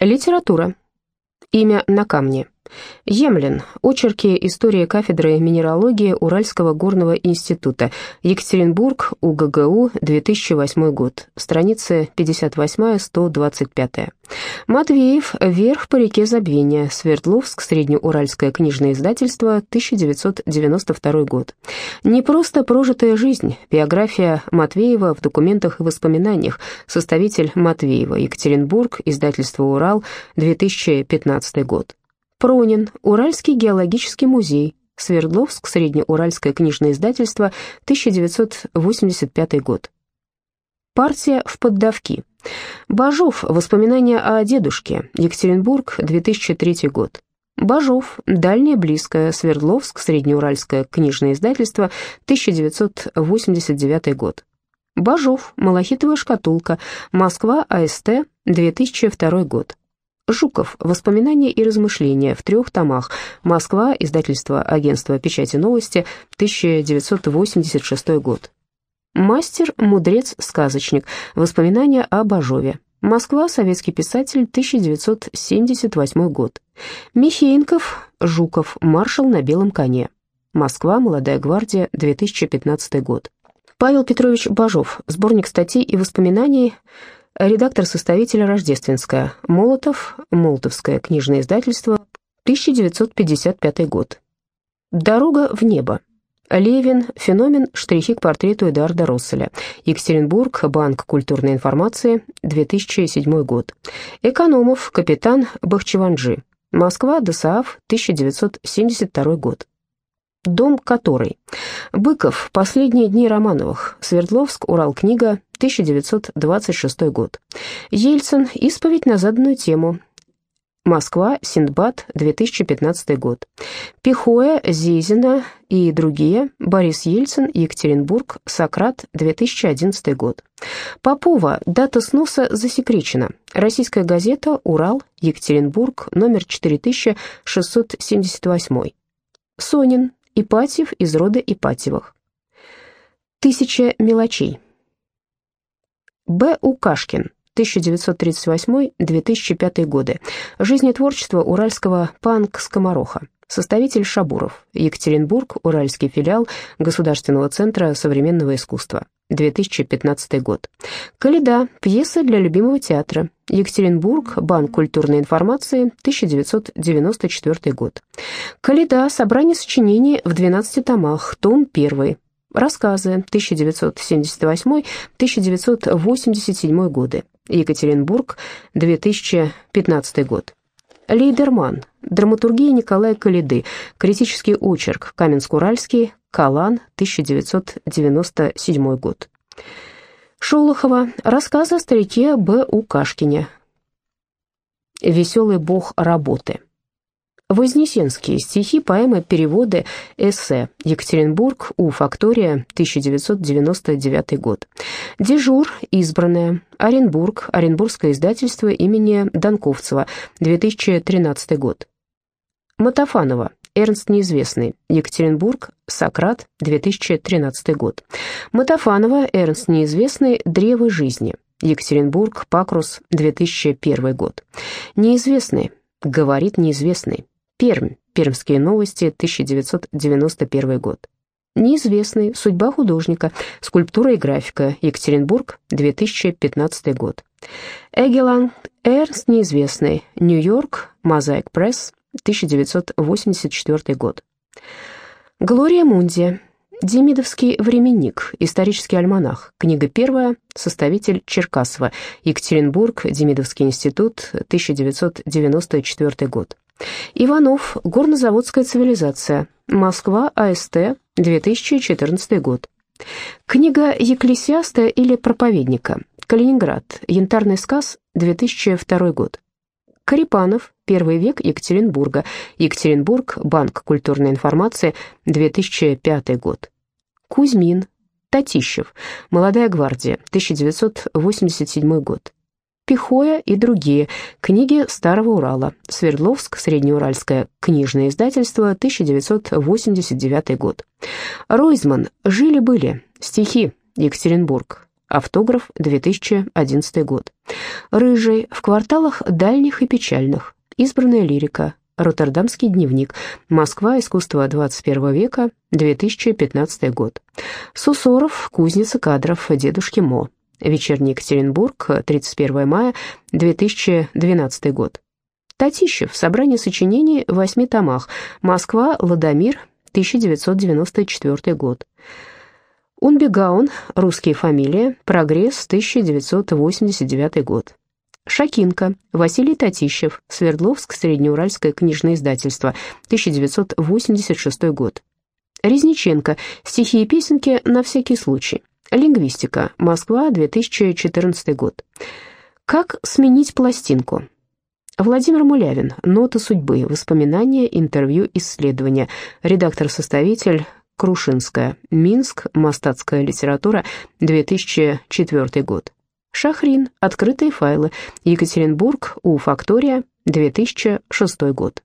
Литература. Имя на камне. Емлин. Очерки истории кафедры минералогии Уральского горного института. Екатеринбург, УГГУ, 2008 год. Страницы 58-125. Матвеев. Вверх по реке Забвения. Свердловск. Среднеуральское книжное издательство. 1992 год. Не просто прожитая жизнь. Биография Матвеева в документах и воспоминаниях. Составитель Матвеева. Екатеринбург. Издательство «Урал», 2015 год. Пронин, Уральский геологический музей, Свердловск, Среднеуральское книжное издательство, 1985 год. Партия в поддавки. Бажов. Воспоминания о дедушке. Екатеринбург, 2003 год. Бажов. Дальнее близкое. Свердловск. Среднеуральское книжное издательство. 1989 год. Бажов. Малахитовая шкатулка. Москва. АСТ. 2002 год. Жуков. Воспоминания и размышления в трех томах. Москва. Издательство Агентства печати новости. 1986 год. Мастер, мудрец, сказочник. Воспоминания о Бажове. Москва. Советский писатель. 1978 год. Михеенков. Жуков. Маршал на белом коне. Москва. Молодая гвардия. 2015 год. Павел Петрович Бажов. Сборник статей и воспоминаний редактор-составитель Рождественская, Молотов, Молотовское книжное издательство, 1955 год. «Дорога в небо». Левин, феномен, штрихи к портрету Эдуарда Росселя. Екатеринбург, Банк культурной информации, 2007 год. Экономов, капитан Бахчеванджи. Москва, ДОСААФ, 1972 год. Дом который. Быков. Последние дни Романовых. Свердловск. Урал-книга. 1926 год. Ельцин. Исповедь на заданную тему. Москва, Синдбад, 2015 год. Пихоя, Зизина и другие. Борис Ельцин, Екатеринбург, Сократ, 2011 год. Попова. Дата сноса засекречена. Российская газета «Урал», Екатеринбург, номер 4678. Сонин. Ипатьев из рода Ипатьевых. Тысяча мелочей. Б. Укашкин, 1938-2005 годы. Жизнь и творчество уральского панк-скомороха. Составитель Шабуров. Екатеринбург, Уральский филиал Государственного центра современного искусства. 2015 год. Каледа. Пьеса для любимого театра. Екатеринбург. Банк культурной информации. 1994 год. Каледа. Собрание сочинений в 12 томах. Том 1. Рассказы 1978-1987 годы. Екатеринбург, 2015 год. Лейдерман. Драматургия Николая Калиды. Критический очерк. Каменск-Уральский. Калан, 1997 год. Шолохова. Рассказы о старике Б. У. Кашкине. «Веселый бог работы». Вознесенские стихи, поэмы, переводы, эссе. Екатеринбург, У. Фактория, 1999 год. Дежур, избранная. Оренбург, Оренбургское издательство имени Донковцева, 2013 год. Матафанова, Эрнст Неизвестный, Екатеринбург, Сократ, 2013 год. Матафанова, Эрнст Неизвестный, Древо жизни, Екатеринбург, Пакрус, 2001 год. Неизвестный, говорит неизвестный, Пермь. Пермские новости, 1991 год. Неизвестный. Судьба художника. Скульптура и графика. Екатеринбург, 2015 год. Эгелан. Эрнст. Неизвестный. Нью-Йорк. Мозаик Пресс. 1984 год. Глория Мунди. Демидовский временник, исторический альманах, книга первая, составитель Черкасова, Екатеринбург, Демидовский институт, 1994 год. Иванов. Горнозаводская цивилизация. Москва. АСТ. 2014 год. Книга Екклесиаста или проповедника. Калининград. Янтарный сказ. 2002 год. Карипанов. Первый век Екатеринбурга. Екатеринбург. Банк культурной информации. 2005 год. Кузьмин. Татищев. Молодая гвардия. 1987 год. Пихоя и другие. Книги Старого Урала. Свердловск. Среднеуральское книжное издательство. 1989 год. Ройзман. Жили-были. Стихи. Екатеринбург. Автограф, 2011 год. Рыжий, в кварталах дальних и печальных. Избранная лирика. Роттердамский дневник. Москва. Искусство 21 века. 2015 год. Сусоров. Кузница кадров. Дедушки Мо. Вечерний Екатеринбург. 31 мая. 2012 год. Татищев. Собрание сочинений в восьми томах. Москва. Ладомир. 1994 год. Унбегаун, русские фамилии, прогресс, 1989 год. Шакинка, Василий Татищев, Свердловск, Среднеуральское книжное издательство, 1986 год. Резниченко, стихи и песенки на всякий случай. Лингвистика, Москва, 2014 год. Как сменить пластинку? Владимир Мулявин. Ноты судьбы. Воспоминания, интервью, исследования. Редактор-составитель Крушинская. Минск. Мастатская литература. 2004 год. Шахрин. Открытые файлы. Екатеринбург. У Фактория. 2006 год.